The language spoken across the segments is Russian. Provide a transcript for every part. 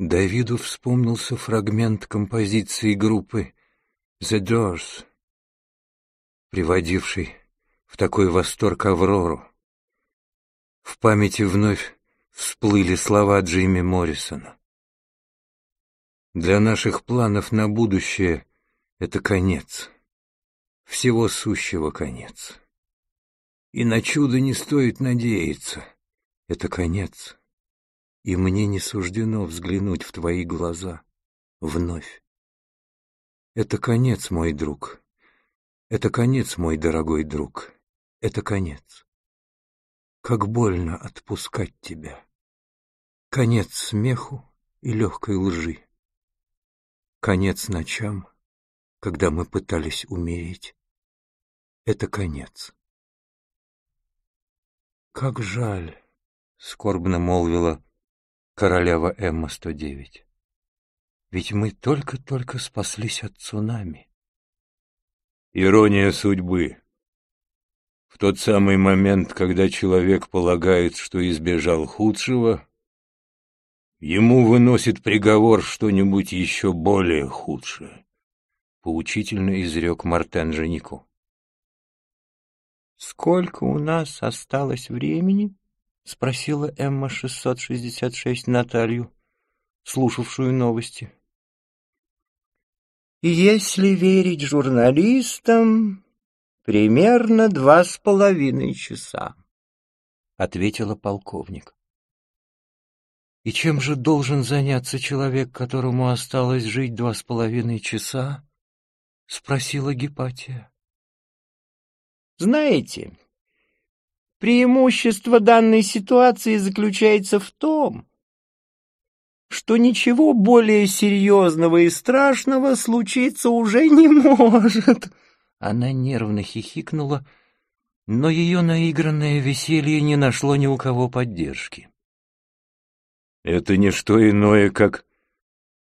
Давиду вспомнился фрагмент композиции группы «The Doors», приводивший в такой восторг Аврору. В памяти вновь всплыли слова Джимми Моррисона. Для наших планов на будущее это конец. Всего сущего конец. И на чудо не стоит надеяться. Это конец. И мне не суждено взглянуть в твои глаза вновь. Это конец, мой друг. Это конец, мой дорогой друг. Это конец. Как больно отпускать тебя. Конец смеху и легкой лжи. Конец ночам, когда мы пытались умереть. Это конец. «Как жаль», — скорбно молвила королева Эмма-109. «Ведь мы только-только спаслись от цунами». Ирония судьбы. В тот самый момент, когда человек полагает, что избежал худшего, ему выносит приговор что-нибудь еще более худшее, — поучительно изрек Мартен Женику. «Сколько у нас осталось времени?» — спросила Эмма-666 Наталью, слушавшую новости. «Если верить журналистам, примерно два с половиной часа», — ответила полковник. «И чем же должен заняться человек, которому осталось жить два с половиной часа?» — спросила Гепатия. Знаете, преимущество данной ситуации заключается в том, что ничего более серьезного и страшного случиться уже не может. Она нервно хихикнула, но ее наигранное веселье не нашло ни у кого поддержки. Это не что иное, как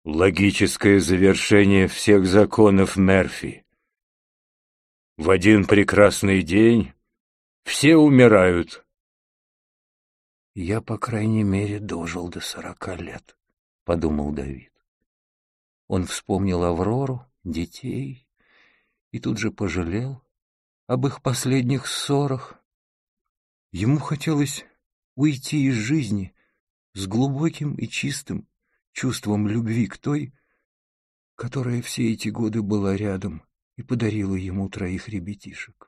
логическое завершение всех законов Мерфи. В один прекрасный день все умирают. «Я, по крайней мере, дожил до сорока лет», — подумал Давид. Он вспомнил Аврору, детей, и тут же пожалел об их последних ссорах. Ему хотелось уйти из жизни с глубоким и чистым чувством любви к той, которая все эти годы была рядом и подарила ему троих ребятишек.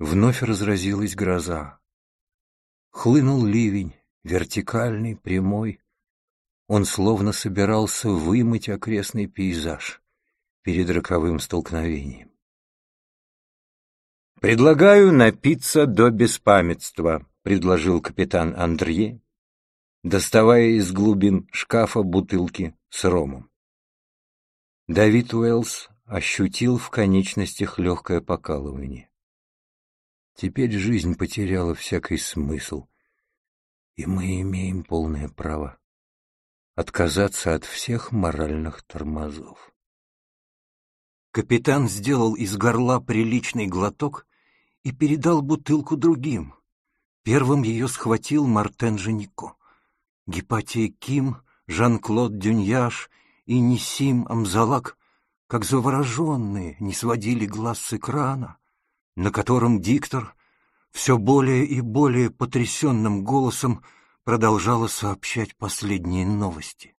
Вновь разразилась гроза. Хлынул ливень, вертикальный, прямой. Он словно собирался вымыть окрестный пейзаж перед роковым столкновением. «Предлагаю напиться до беспамятства», — предложил капитан Андре, доставая из глубин шкафа бутылки с ромом. Давид Уэллс ощутил в конечностях легкое покалывание. Теперь жизнь потеряла всякий смысл, и мы имеем полное право отказаться от всех моральных тормозов. Капитан сделал из горла приличный глоток и передал бутылку другим. Первым ее схватил Мартен Женико. Гепатия Ким, Жан-Клод Дюньяш и Нисим Амзалак как завороженные, не сводили глаз с экрана, на котором диктор все более и более потрясенным голосом продолжала сообщать последние новости.